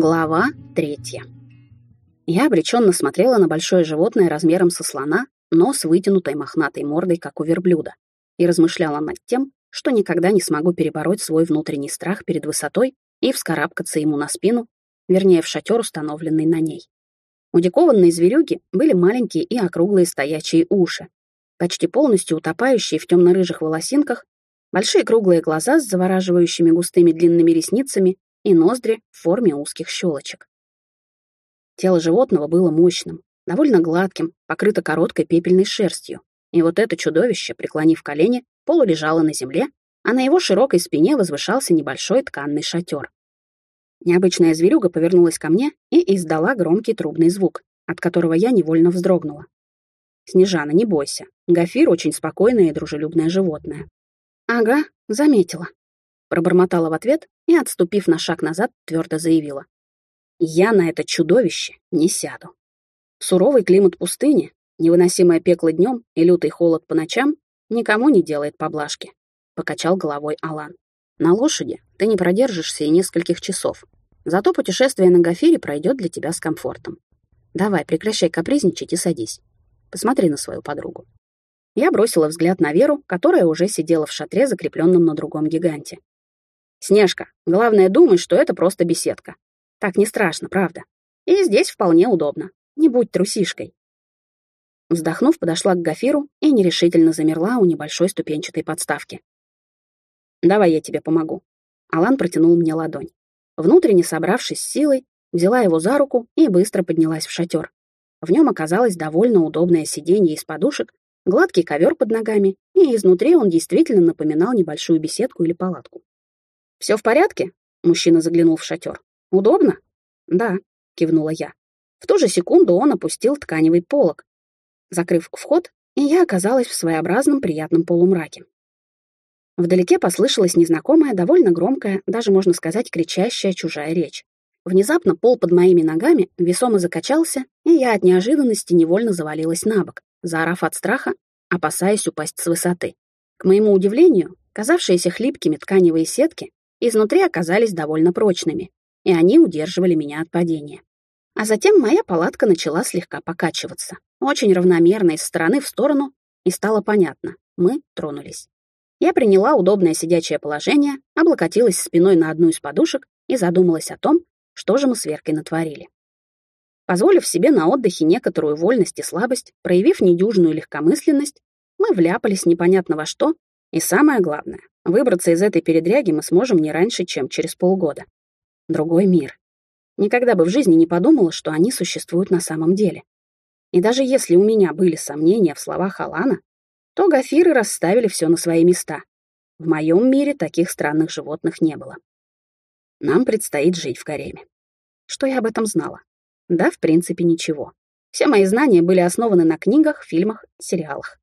Глава третья. Я обреченно смотрела на большое животное размером со слона, но с вытянутой мохнатой мордой, как у верблюда, и размышляла над тем, что никогда не смогу перебороть свой внутренний страх перед высотой и вскарабкаться ему на спину, вернее, в шатер, установленный на ней. У дикованной зверюги были маленькие и округлые стоячие уши, почти полностью утопающие в темно-рыжих волосинках, большие круглые глаза с завораживающими густыми длинными ресницами и ноздри в форме узких щелочек. Тело животного было мощным, довольно гладким, покрыто короткой пепельной шерстью, и вот это чудовище, преклонив колени, полулежало на земле, а на его широкой спине возвышался небольшой тканный шатер. Необычная зверюга повернулась ко мне и издала громкий трубный звук, от которого я невольно вздрогнула. «Снежана, не бойся. Гафир очень спокойное и дружелюбное животное». «Ага, заметила», Пробормотала в ответ и, отступив на шаг назад, твердо заявила. «Я на это чудовище не сяду». Суровый климат пустыни, невыносимое пекло днем и лютый холод по ночам никому не делает поблажки, — покачал головой Алан. На лошади ты не продержишься и нескольких часов. Зато путешествие на Гафире пройдет для тебя с комфортом. Давай, прекращай капризничать и садись. Посмотри на свою подругу. Я бросила взгляд на Веру, которая уже сидела в шатре, закрепленном на другом гиганте. Снежка, главное думай, что это просто беседка. Так не страшно, правда. И здесь вполне удобно. Не будь трусишкой. Вздохнув, подошла к Гафиру и нерешительно замерла у небольшой ступенчатой подставки. «Давай я тебе помогу». Алан протянул мне ладонь. Внутренне собравшись с силой, взяла его за руку и быстро поднялась в шатер. В нем оказалось довольно удобное сиденье из подушек, гладкий ковер под ногами, и изнутри он действительно напоминал небольшую беседку или палатку. «Все в порядке?» — мужчина заглянул в шатер. «Удобно?» «Да», — кивнула я. В ту же секунду он опустил тканевый полог, закрыв вход, и я оказалась в своеобразном приятном полумраке. Вдалеке послышалась незнакомая, довольно громкая, даже, можно сказать, кричащая чужая речь. Внезапно пол под моими ногами весомо закачался, и я от неожиданности невольно завалилась на бок, заорав от страха, опасаясь упасть с высоты. К моему удивлению, казавшиеся хлипкими тканевые сетки изнутри оказались довольно прочными, и они удерживали меня от падения. А затем моя палатка начала слегка покачиваться, очень равномерно из стороны в сторону, и стало понятно, мы тронулись. Я приняла удобное сидячее положение, облокотилась спиной на одну из подушек и задумалась о том, что же мы с Веркой натворили. Позволив себе на отдыхе некоторую вольность и слабость, проявив недюжную легкомысленность, мы вляпались непонятно во что, и самое главное, Выбраться из этой передряги мы сможем не раньше, чем через полгода. Другой мир. Никогда бы в жизни не подумала, что они существуют на самом деле. И даже если у меня были сомнения в словах Алана, то гафиры расставили все на свои места. В моем мире таких странных животных не было. Нам предстоит жить в гареме. Что я об этом знала? Да, в принципе, ничего. Все мои знания были основаны на книгах, фильмах, сериалах.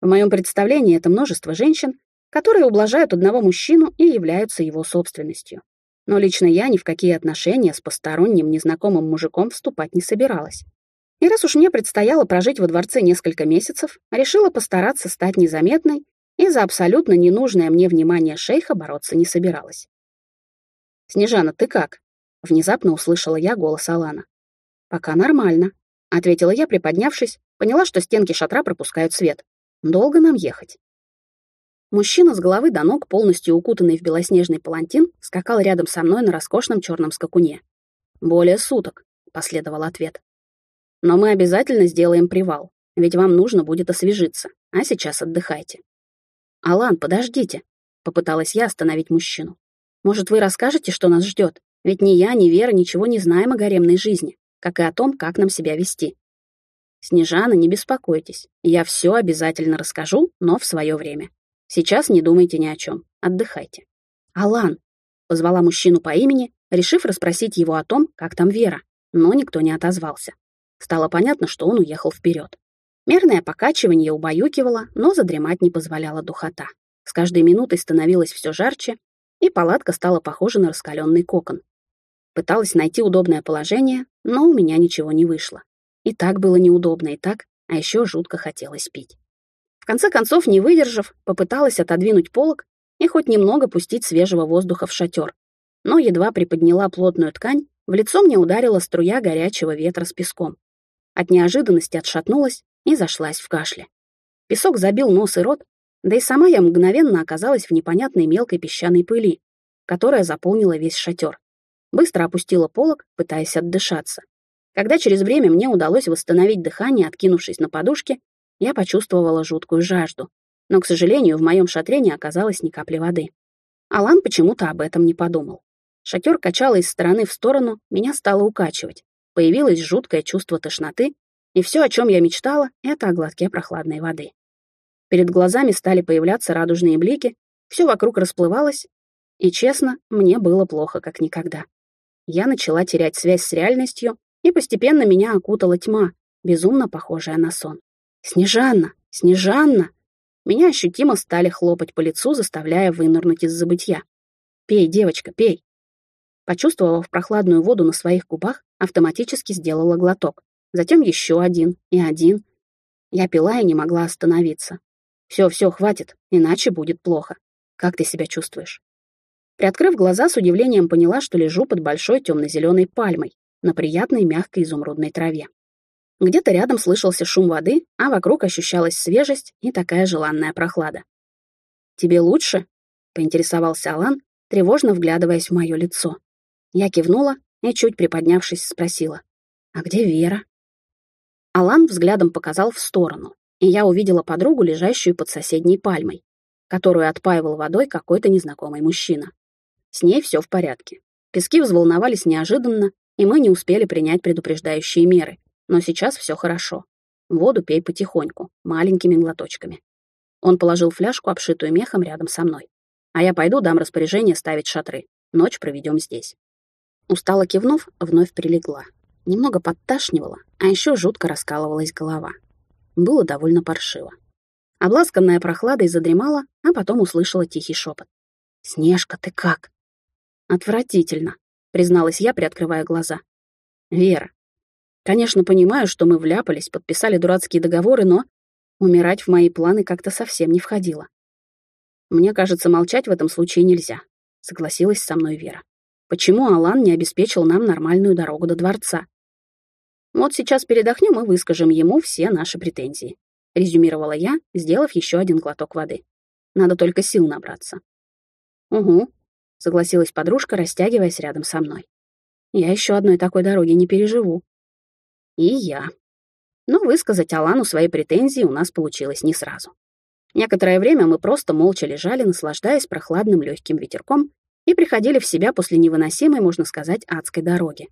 В моем представлении это множество женщин, которые ублажают одного мужчину и являются его собственностью. Но лично я ни в какие отношения с посторонним незнакомым мужиком вступать не собиралась. И раз уж мне предстояло прожить во дворце несколько месяцев, решила постараться стать незаметной и за абсолютно ненужное мне внимание шейха бороться не собиралась. «Снежана, ты как?» — внезапно услышала я голос Алана. «Пока нормально», — ответила я, приподнявшись, поняла, что стенки шатра пропускают свет. «Долго нам ехать?» Мужчина с головы до ног, полностью укутанный в белоснежный палантин, скакал рядом со мной на роскошном черном скакуне. «Более суток», — последовал ответ. «Но мы обязательно сделаем привал, ведь вам нужно будет освежиться, а сейчас отдыхайте». «Алан, подождите», — попыталась я остановить мужчину. «Может, вы расскажете, что нас ждет? Ведь ни я, ни Вера ничего не знаем о гаремной жизни, как и о том, как нам себя вести». «Снежана, не беспокойтесь, я все обязательно расскажу, но в свое время. Сейчас не думайте ни о чем. Отдыхайте. Алан, позвала мужчину по имени, решив расспросить его о том, как там Вера, но никто не отозвался. Стало понятно, что он уехал вперед. Мерное покачивание убаюкивало, но задремать не позволяла духота. С каждой минутой становилось все жарче, и палатка стала похожа на раскаленный кокон. Пыталась найти удобное положение, но у меня ничего не вышло. И так было неудобно, и так, а еще жутко хотелось пить. В конце концов, не выдержав, попыталась отодвинуть полог и хоть немного пустить свежего воздуха в шатер. Но едва приподняла плотную ткань, В лицо мне ударила струя горячего ветра с песком. От неожиданности отшатнулась и зашлась в кашле. Песок забил нос и рот, да и сама я мгновенно оказалась в непонятной мелкой песчаной пыли, которая заполнила весь шатер. Быстро опустила полог, пытаясь отдышаться. Когда через время мне удалось восстановить дыхание, откинувшись на подушке, я почувствовала жуткую жажду. Но, к сожалению, в моем шатре не оказалось ни капли воды. Алан почему-то об этом не подумал. Шатер качало из стороны в сторону, меня стало укачивать. Появилось жуткое чувство тошноты, и все, о чем я мечтала, это о глотке прохладной воды. Перед глазами стали появляться радужные блики, все вокруг расплывалось, и, честно, мне было плохо, как никогда. Я начала терять связь с реальностью, и постепенно меня окутала тьма, безумно похожая на сон. «Снежанна! Снежанна!» Меня ощутимо стали хлопать по лицу, заставляя вынырнуть из забытья. «Пей, девочка, пей!» Почувствовав прохладную воду на своих губах, автоматически сделала глоток. Затем еще один и один. Я пила и не могла остановиться. Все, все, хватит, иначе будет плохо. Как ты себя чувствуешь? Приоткрыв глаза, с удивлением поняла, что лежу под большой темно-зеленой пальмой на приятной мягкой изумрудной траве. Где-то рядом слышался шум воды, а вокруг ощущалась свежесть и такая желанная прохлада. «Тебе лучше?» — поинтересовался Алан, тревожно вглядываясь в мое лицо. Я кивнула и, чуть приподнявшись, спросила. «А где Вера?» Алан взглядом показал в сторону, и я увидела подругу, лежащую под соседней пальмой, которую отпаивал водой какой-то незнакомый мужчина. С ней все в порядке. Пески взволновались неожиданно, и мы не успели принять предупреждающие меры. Но сейчас все хорошо. Воду пей потихоньку, маленькими глоточками. Он положил фляжку, обшитую мехом, рядом со мной. А я пойду дам распоряжение ставить шатры. Ночь проведем здесь. Устало кивнув, вновь прилегла. Немного подташнивала, а еще жутко раскалывалась голова. Было довольно паршиво. Обласканная прохладой задремала, а потом услышала тихий шепот. «Снежка, ты как?» «Отвратительно», — призналась я, приоткрывая глаза. «Вера, конечно, понимаю, что мы вляпались, подписали дурацкие договоры, но умирать в мои планы как-то совсем не входило. Мне кажется, молчать в этом случае нельзя», — согласилась со мной Вера. «Почему Алан не обеспечил нам нормальную дорогу до дворца? Вот сейчас передохнем и выскажем ему все наши претензии», — резюмировала я, сделав еще один глоток воды. «Надо только сил набраться». «Угу», — согласилась подружка, растягиваясь рядом со мной. «Я еще одной такой дороги не переживу». «И я». Но высказать Алану свои претензии у нас получилось не сразу. Некоторое время мы просто молча лежали, наслаждаясь прохладным легким ветерком, и приходили в себя после невыносимой, можно сказать, адской дороги.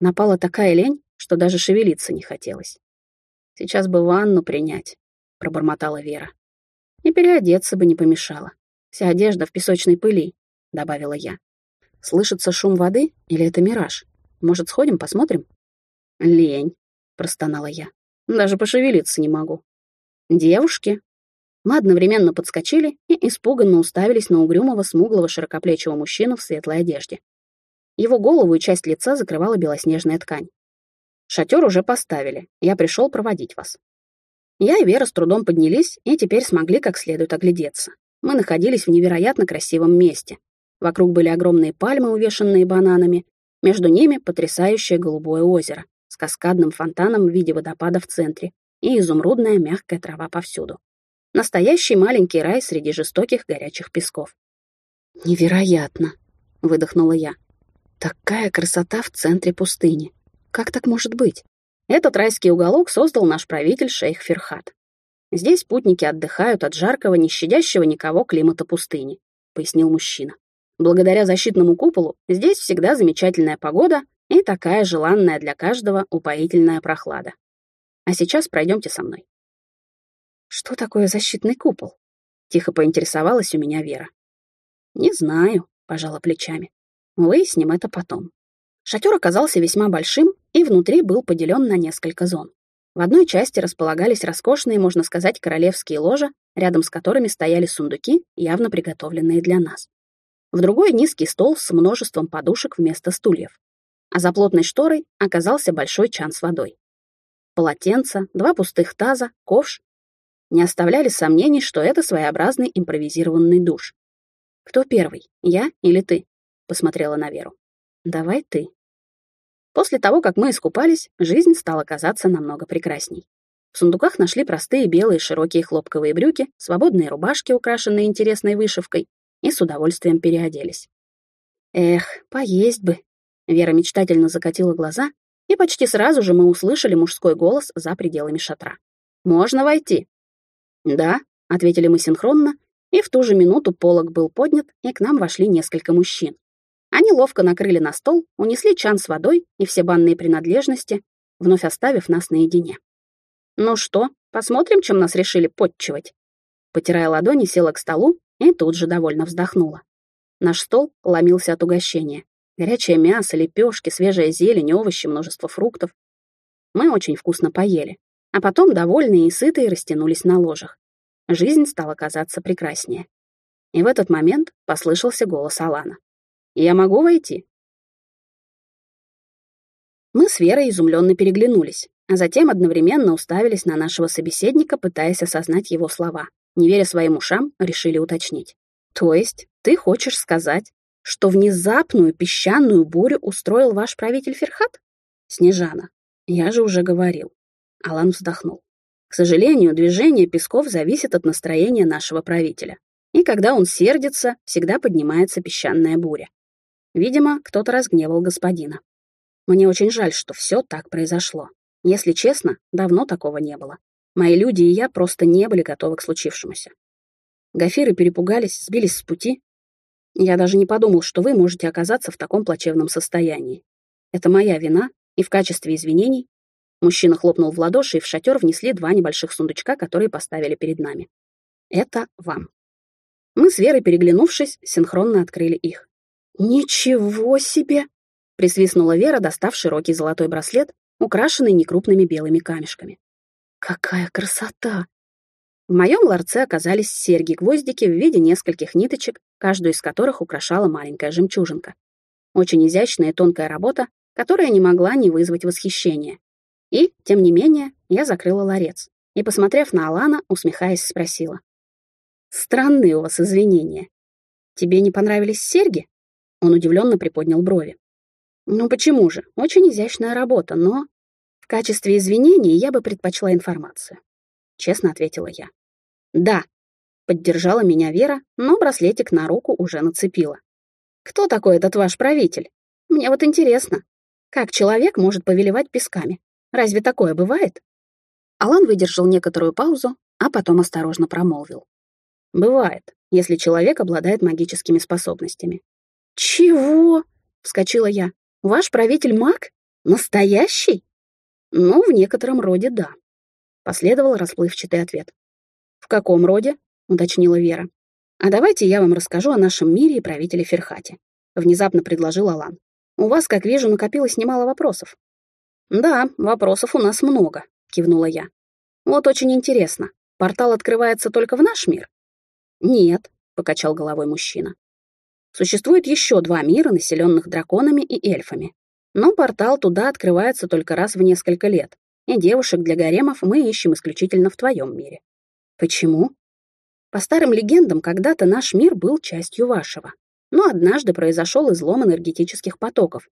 Напала такая лень, что даже шевелиться не хотелось. «Сейчас бы ванну принять», — пробормотала Вера. «И переодеться бы не помешало. Вся одежда в песочной пыли», — добавила я. «Слышится шум воды или это мираж? Может, сходим, посмотрим?» «Лень», — простонала я. «Даже пошевелиться не могу». «Девушки!» Мы одновременно подскочили и испуганно уставились на угрюмого, смуглого, широкоплечего мужчину в светлой одежде. Его голову и часть лица закрывала белоснежная ткань. Шатер уже поставили, я пришел проводить вас. Я и Вера с трудом поднялись и теперь смогли как следует оглядеться. Мы находились в невероятно красивом месте. Вокруг были огромные пальмы, увешанные бананами. Между ними потрясающее голубое озеро с каскадным фонтаном в виде водопада в центре и изумрудная мягкая трава повсюду. Настоящий маленький рай среди жестоких горячих песков. «Невероятно!» — выдохнула я. «Такая красота в центре пустыни!» Как так может быть? Этот райский уголок создал наш правитель шейх Ферхат. Здесь путники отдыхают от жаркого, не щадящего никого климата пустыни, пояснил мужчина. Благодаря защитному куполу здесь всегда замечательная погода и такая желанная для каждого упоительная прохлада. А сейчас пройдемте со мной. Что такое защитный купол? Тихо поинтересовалась у меня Вера. Не знаю, пожала плечами. Выясним это потом. Шатер оказался весьма большим и внутри был поделен на несколько зон. В одной части располагались роскошные, можно сказать, королевские ложа, рядом с которыми стояли сундуки, явно приготовленные для нас. В другой — низкий стол с множеством подушек вместо стульев. А за плотной шторой оказался большой чан с водой. Полотенца, два пустых таза, ковш не оставляли сомнений, что это своеобразный импровизированный душ. «Кто первый, я или ты?» — посмотрела на Веру. «Давай ты», После того, как мы искупались, жизнь стала казаться намного прекрасней. В сундуках нашли простые белые широкие хлопковые брюки, свободные рубашки, украшенные интересной вышивкой, и с удовольствием переоделись. Эх, поесть бы. Вера мечтательно закатила глаза, и почти сразу же мы услышали мужской голос за пределами шатра. «Можно войти?» «Да», — ответили мы синхронно, и в ту же минуту полог был поднят, и к нам вошли несколько мужчин. Они ловко накрыли на стол, унесли чан с водой и все банные принадлежности, вновь оставив нас наедине. «Ну что, посмотрим, чем нас решили подчивать?» Потирая ладони, села к столу и тут же довольно вздохнула. Наш стол ломился от угощения. Горячее мясо, лепешки, свежая зелень, овощи, множество фруктов. Мы очень вкусно поели, а потом, довольные и сытые, растянулись на ложах. Жизнь стала казаться прекраснее. И в этот момент послышался голос Алана. Я могу войти?» Мы с Верой изумленно переглянулись, а затем одновременно уставились на нашего собеседника, пытаясь осознать его слова. Не веря своим ушам, решили уточнить. «То есть ты хочешь сказать, что внезапную песчаную бурю устроил ваш правитель Ферхат?» «Снежана, я же уже говорил». Алан вздохнул. «К сожалению, движение песков зависит от настроения нашего правителя. И когда он сердится, всегда поднимается песчаная буря. Видимо, кто-то разгневал господина. Мне очень жаль, что все так произошло. Если честно, давно такого не было. Мои люди и я просто не были готовы к случившемуся. Гафиры перепугались, сбились с пути. Я даже не подумал, что вы можете оказаться в таком плачевном состоянии. Это моя вина, и в качестве извинений мужчина хлопнул в ладоши, и в шатер внесли два небольших сундучка, которые поставили перед нами. Это вам. Мы с Верой, переглянувшись, синхронно открыли их. «Ничего себе!» — присвистнула Вера, достав широкий золотой браслет, украшенный некрупными белыми камешками. «Какая красота!» В моем ларце оказались серьги-гвоздики в виде нескольких ниточек, каждую из которых украшала маленькая жемчужинка. Очень изящная и тонкая работа, которая не могла не вызвать восхищения. И, тем не менее, я закрыла ларец и, посмотрев на Алана, усмехаясь, спросила. «Странные у вас извинения. Тебе не понравились серьги?» Он удивленно приподнял брови. «Ну почему же? Очень изящная работа, но...» «В качестве извинений я бы предпочла информацию», — честно ответила я. «Да», — поддержала меня Вера, но браслетик на руку уже нацепила. «Кто такой этот ваш правитель? Мне вот интересно, как человек может повелевать песками? Разве такое бывает?» Алан выдержал некоторую паузу, а потом осторожно промолвил. «Бывает, если человек обладает магическими способностями. «Чего?» — вскочила я. «Ваш правитель маг? Настоящий?» «Ну, в некотором роде да», — последовал расплывчатый ответ. «В каком роде?» — уточнила Вера. «А давайте я вам расскажу о нашем мире и правителе Ферхате», — внезапно предложил Алан. «У вас, как вижу, накопилось немало вопросов». «Да, вопросов у нас много», — кивнула я. «Вот очень интересно, портал открывается только в наш мир?» «Нет», — покачал головой мужчина. Существует еще два мира, населенных драконами и эльфами. Но портал туда открывается только раз в несколько лет, и девушек для гаремов мы ищем исключительно в твоем мире. Почему? По старым легендам, когда-то наш мир был частью вашего. Но однажды произошел излом энергетических потоков,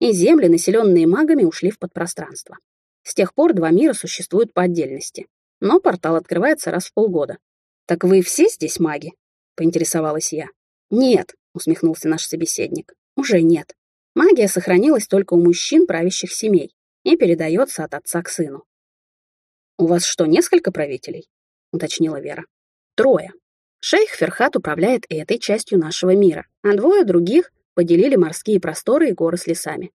и земли, населенные магами, ушли в подпространство. С тех пор два мира существуют по отдельности, но портал открывается раз в полгода. «Так вы все здесь маги?» — поинтересовалась я. «Нет, усмехнулся наш собеседник. Уже нет. Магия сохранилась только у мужчин правящих семей и передается от отца к сыну. «У вас что, несколько правителей?» — уточнила Вера. «Трое. Шейх Ферхат управляет этой частью нашего мира, а двое других поделили морские просторы и горы с лесами.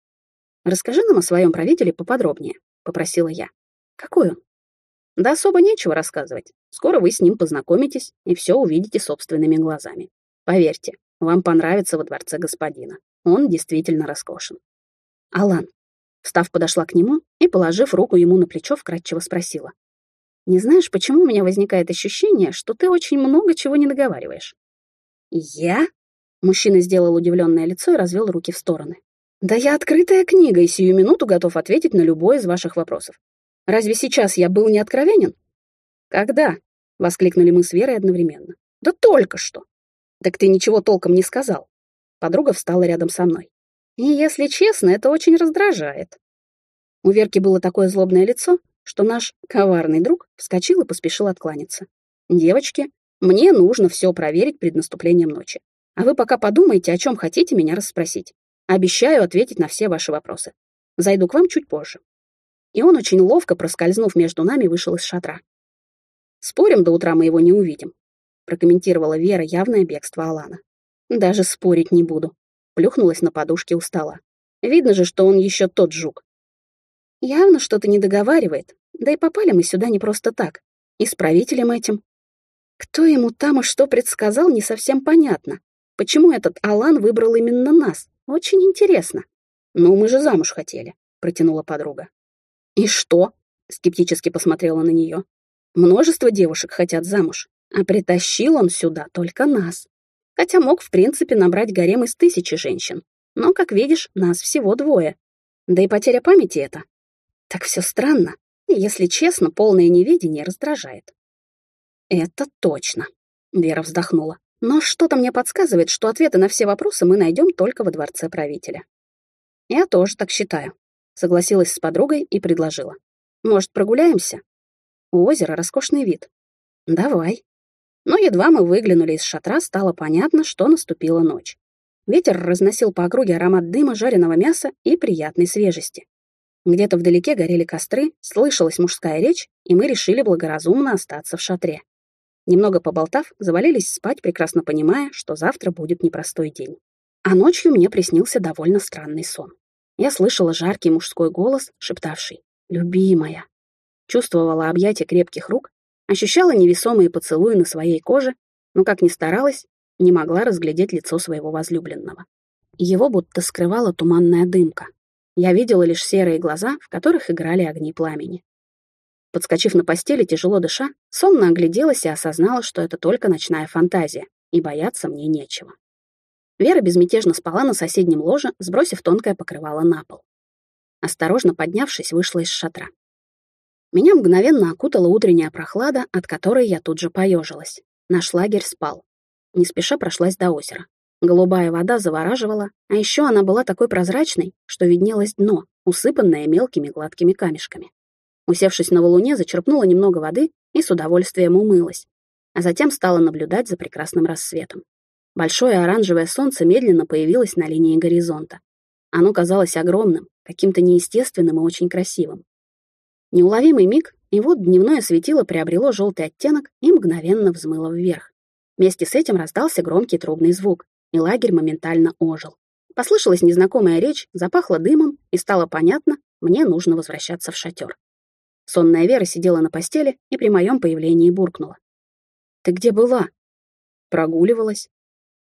Расскажи нам о своем правителе поподробнее», — попросила я. «Какой он?» «Да особо нечего рассказывать. Скоро вы с ним познакомитесь и все увидите собственными глазами. Поверьте, вам понравится во дворце господина. Он действительно роскошен. Алан. Встав, подошла к нему и, положив руку ему на плечо, вкратчиво спросила. «Не знаешь, почему у меня возникает ощущение, что ты очень много чего не договариваешь?» «Я?» Мужчина сделал удивленное лицо и развел руки в стороны. «Да я открытая книга и сию минуту готов ответить на любой из ваших вопросов. Разве сейчас я был не откровенен?» «Когда?» — воскликнули мы с Верой одновременно. «Да только что!» «Так ты ничего толком не сказал». Подруга встала рядом со мной. И, если честно, это очень раздражает. У Верки было такое злобное лицо, что наш коварный друг вскочил и поспешил откланяться. «Девочки, мне нужно все проверить перед наступлением ночи. А вы пока подумайте, о чем хотите меня расспросить. Обещаю ответить на все ваши вопросы. Зайду к вам чуть позже». И он очень ловко, проскользнув между нами, вышел из шатра. «Спорим, до утра мы его не увидим», прокомментировала Вера явное бегство Алана. «Даже спорить не буду», плюхнулась на подушке у стола. «Видно же, что он еще тот жук». Явно что-то не договаривает, да и попали мы сюда не просто так. И с правителем этим. Кто ему там и что предсказал, не совсем понятно. Почему этот Алан выбрал именно нас? Очень интересно. «Ну, мы же замуж хотели», — протянула подруга. «И что?» — скептически посмотрела на нее. «Множество девушек хотят замуж, а притащил он сюда только нас. Хотя мог, в принципе, набрать гарем из тысячи женщин. Но, как видишь, нас всего двое. Да и потеря памяти это. Так все странно, и, если честно, полное неведение раздражает. «Это точно», — Вера вздохнула. «Но что-то мне подсказывает, что ответы на все вопросы мы найдем только во дворце правителя». «Я тоже так считаю», — согласилась с подругой и предложила. «Может, прогуляемся? У озера роскошный вид». «Давай». Но едва мы выглянули из шатра, стало понятно, что наступила ночь. Ветер разносил по округе аромат дыма, жареного мяса и приятной свежести. Где-то вдалеке горели костры, слышалась мужская речь, и мы решили благоразумно остаться в шатре. Немного поболтав, завалились спать, прекрасно понимая, что завтра будет непростой день. А ночью мне приснился довольно странный сон. Я слышала жаркий мужской голос, шептавший «Любимая». Чувствовала объятия крепких рук, ощущала невесомые поцелуи на своей коже, но, как ни старалась, не могла разглядеть лицо своего возлюбленного. Его будто скрывала туманная дымка, я видела лишь серые глаза, в которых играли огни пламени. Подскочив на постели, тяжело дыша, сонно огляделась и осознала, что это только ночная фантазия, и бояться мне нечего. Вера безмятежно спала на соседнем ложе, сбросив тонкое покрывало на пол. Осторожно поднявшись, вышла из шатра. Меня мгновенно окутала утренняя прохлада, от которой я тут же поежилась. Наш лагерь спал. Не спеша прошлась до озера. Голубая вода завораживала, а еще она была такой прозрачной, что виднелось дно, усыпанное мелкими гладкими камешками. Усевшись на валуне, зачерпнула немного воды и с удовольствием умылась, а затем стала наблюдать за прекрасным рассветом. Большое оранжевое солнце медленно появилось на линии горизонта. Оно казалось огромным, каким-то неестественным и очень красивым. Неуловимый миг, и вот дневное светило приобрело желтый оттенок и мгновенно взмыло вверх. Вместе с этим раздался громкий трубный звук, и лагерь моментально ожил. Послышалась незнакомая речь, запахло дымом, и стало понятно, мне нужно возвращаться в шатер. Сонная Вера сидела на постели и при моем появлении буркнула. «Ты где была?» «Прогуливалась».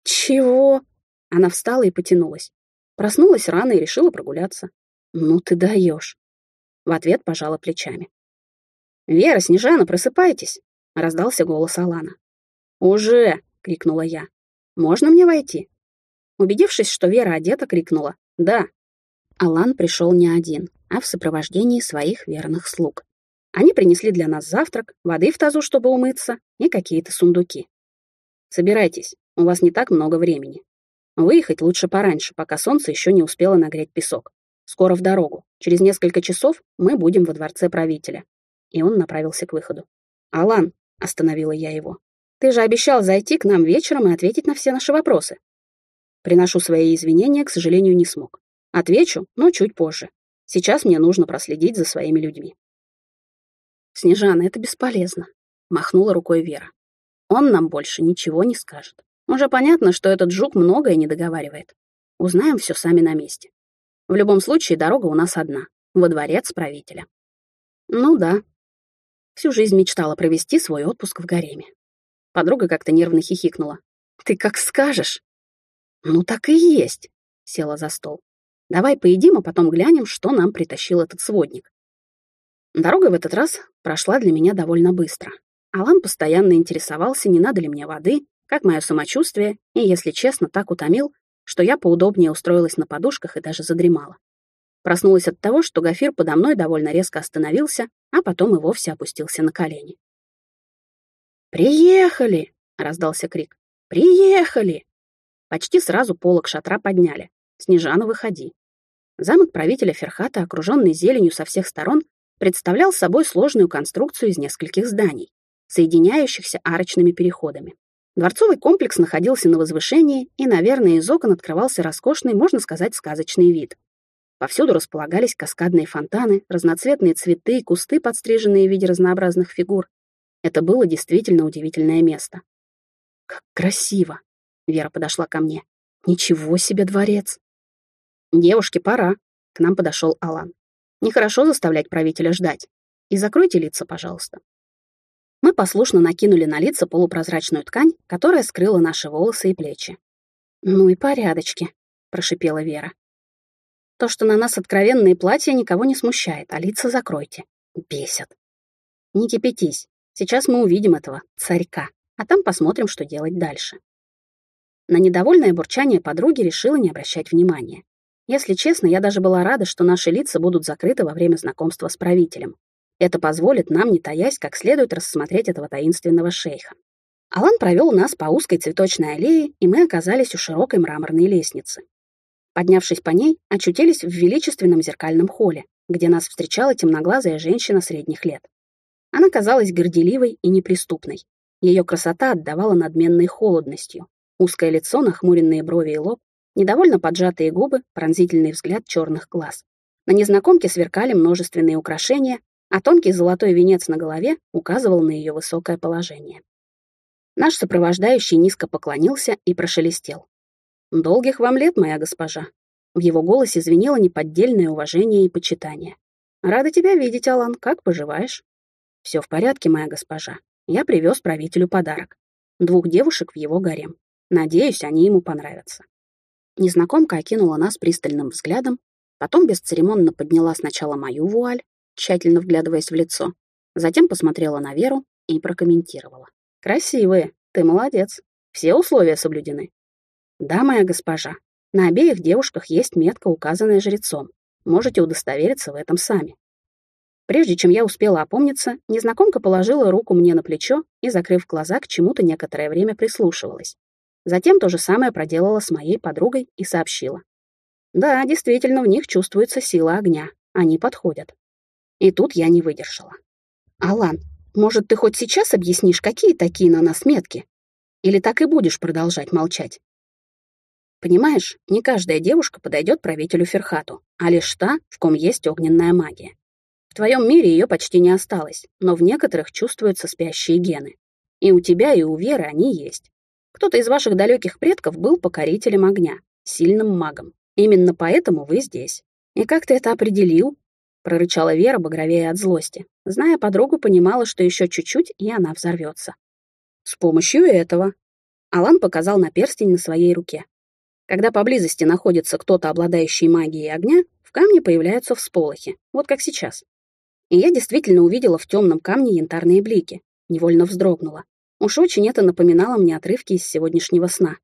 «Чего?» Она встала и потянулась. Проснулась рано и решила прогуляться. «Ну ты даешь!» В ответ пожала плечами. «Вера, Снежана, просыпайтесь!» — раздался голос Алана. «Уже!» — крикнула я. «Можно мне войти?» Убедившись, что Вера одета, крикнула «Да». Алан пришел не один, а в сопровождении своих верных слуг. Они принесли для нас завтрак, воды в тазу, чтобы умыться, и какие-то сундуки. «Собирайтесь, у вас не так много времени. Выехать лучше пораньше, пока солнце еще не успело нагреть песок. Скоро в дорогу. Через несколько часов мы будем во дворце правителя». И он направился к выходу. «Алан», — остановила я его, ты же обещал зайти к нам вечером и ответить на все наши вопросы. Приношу свои извинения, к сожалению, не смог. Отвечу, но чуть позже. Сейчас мне нужно проследить за своими людьми. Снежана, это бесполезно, махнула рукой Вера. Он нам больше ничего не скажет. Уже понятно, что этот жук многое не договаривает. Узнаем все сами на месте. В любом случае, дорога у нас одна — во дворец правителя. Ну да. Всю жизнь мечтала провести свой отпуск в гареме. Подруга как-то нервно хихикнула. «Ты как скажешь». «Ну так и есть», — села за стол. «Давай поедим, а потом глянем, что нам притащил этот сводник». Дорога в этот раз прошла для меня довольно быстро. Алан постоянно интересовался, не надо ли мне воды, как мое самочувствие, и, если честно, так утомил, что я поудобнее устроилась на подушках и даже задремала. Проснулась от того, что Гафир подо мной довольно резко остановился, а потом и вовсе опустился на колени. «Приехали!» — раздался крик. «Приехали!» Почти сразу полок шатра подняли. Снежана, выходи. Замок правителя Ферхата, окруженный зеленью со всех сторон, представлял собой сложную конструкцию из нескольких зданий, соединяющихся арочными переходами. Дворцовый комплекс находился на возвышении, и, наверное, из окон открывался роскошный, можно сказать, сказочный вид. Повсюду располагались каскадные фонтаны, разноцветные цветы и кусты, подстриженные в виде разнообразных фигур. Это было действительно удивительное место. «Как красиво!» — Вера подошла ко мне. «Ничего себе дворец!» «Девушке пора!» — к нам подошел Алан. «Нехорошо заставлять правителя ждать. И закройте лица, пожалуйста». Мы послушно накинули на лица полупрозрачную ткань, которая скрыла наши волосы и плечи. «Ну и порядочки», — прошипела Вера. То, что на нас откровенные платья, никого не смущает, а лица закройте. Бесят. Не кипятись. Сейчас мы увидим этого царька, а там посмотрим, что делать дальше. На недовольное бурчание подруги решила не обращать внимания. Если честно, я даже была рада, что наши лица будут закрыты во время знакомства с правителем. Это позволит нам, не таясь, как следует рассмотреть этого таинственного шейха. Алан провел нас по узкой цветочной аллее, и мы оказались у широкой мраморной лестницы. Поднявшись по ней, очутились в величественном зеркальном холле, где нас встречала темноглазая женщина средних лет. Она казалась горделивой и неприступной. Ее красота отдавала надменной холодностью. Узкое лицо, нахмуренные брови и лоб, недовольно поджатые губы, пронзительный взгляд черных глаз. На незнакомке сверкали множественные украшения, а тонкий золотой венец на голове указывал на ее высокое положение. Наш сопровождающий низко поклонился и прошелестел. «Долгих вам лет, моя госпожа». В его голосе звенело неподдельное уважение и почитание. «Рада тебя видеть, Алан. Как поживаешь?» «Все в порядке, моя госпожа. Я привез правителю подарок. Двух девушек в его гарем. Надеюсь, они ему понравятся». Незнакомка окинула нас пристальным взглядом, потом бесцеремонно подняла сначала мою вуаль, тщательно вглядываясь в лицо, затем посмотрела на Веру и прокомментировала. «Красивые. Ты молодец. Все условия соблюдены. «Да, моя госпожа, на обеих девушках есть метка, указанная жрецом. Можете удостовериться в этом сами». Прежде чем я успела опомниться, незнакомка положила руку мне на плечо и, закрыв глаза, к чему-то некоторое время прислушивалась. Затем то же самое проделала с моей подругой и сообщила. «Да, действительно, в них чувствуется сила огня. Они подходят». И тут я не выдержала. «Алан, может, ты хоть сейчас объяснишь, какие такие на нас метки? Или так и будешь продолжать молчать?» Понимаешь, не каждая девушка подойдет правителю Ферхату, а лишь та, в ком есть огненная магия. В твоем мире ее почти не осталось, но в некоторых чувствуются спящие гены. И у тебя, и у Веры они есть. Кто-то из ваших далеких предков был покорителем огня, сильным магом. Именно поэтому вы здесь. И как ты это определил? Прорычала Вера, багровее от злости. Зная подругу, понимала, что еще чуть-чуть, и она взорвется. С помощью этого. Алан показал на перстень на своей руке. Когда поблизости находится кто-то, обладающий магией огня, в камне появляются всполохи, вот как сейчас. И я действительно увидела в темном камне янтарные блики, невольно вздрогнула. Уж очень это напоминало мне отрывки из сегодняшнего сна.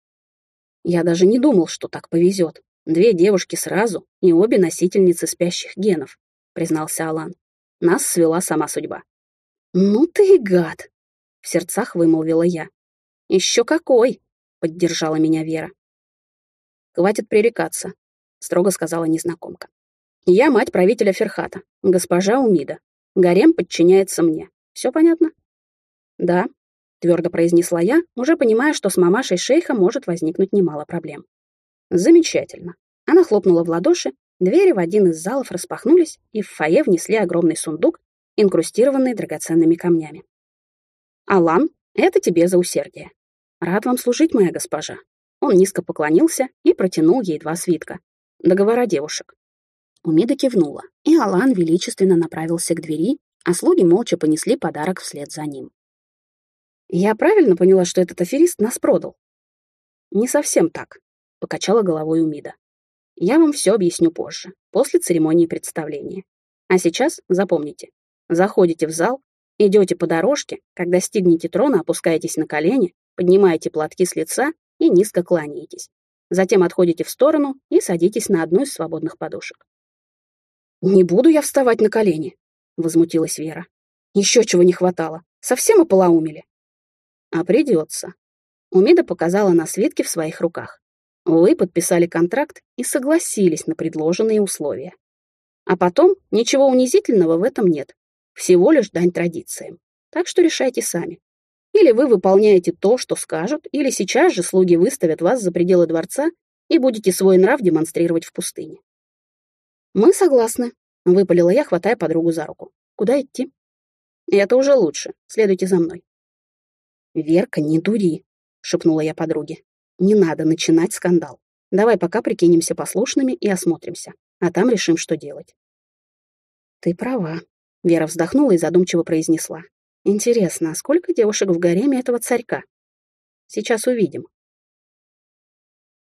Я даже не думал, что так повезет. Две девушки сразу и обе носительницы спящих генов, признался Алан. Нас свела сама судьба. «Ну ты и гад!» — в сердцах вымолвила я. «Еще какой!» — поддержала меня Вера. «Хватит пререкаться», — строго сказала незнакомка. «Я мать правителя Ферхата, госпожа Умида. Гарем подчиняется мне. Все понятно?» «Да», — твердо произнесла я, уже понимая, что с мамашей шейха может возникнуть немало проблем. «Замечательно». Она хлопнула в ладоши, двери в один из залов распахнулись, и в фойе внесли огромный сундук, инкрустированный драгоценными камнями. «Алан, это тебе за усердие. Рад вам служить, моя госпожа», он низко поклонился и протянул ей два свитка. Договора девушек. Умида кивнула, и Алан величественно направился к двери, а слуги молча понесли подарок вслед за ним. «Я правильно поняла, что этот аферист нас продал?» «Не совсем так», — покачала головой Умида. «Я вам все объясню позже, после церемонии представления. А сейчас запомните. Заходите в зал, идете по дорожке, когда стигнете трона, опускаетесь на колени, поднимаете платки с лица и низко кланяетесь. Затем отходите в сторону и садитесь на одну из свободных подушек. «Не буду я вставать на колени», — возмутилась Вера. «Еще чего не хватало. Совсем ополоумели». «А придется». Умида показала на свитке в своих руках. Вы подписали контракт и согласились на предложенные условия. А потом ничего унизительного в этом нет. Всего лишь дань традициям. Так что решайте сами. Или вы выполняете то, что скажут, или сейчас же слуги выставят вас за пределы дворца и будете свой нрав демонстрировать в пустыне. Мы согласны, выпалила я, хватая подругу за руку. Куда идти? Это уже лучше. Следуйте за мной. Верка, не дури, шепнула я подруге. Не надо начинать скандал. Давай пока прикинемся послушными и осмотримся, а там решим, что делать. Ты права. Вера вздохнула и задумчиво произнесла. Интересно, а сколько девушек в гареме этого царька? Сейчас увидим.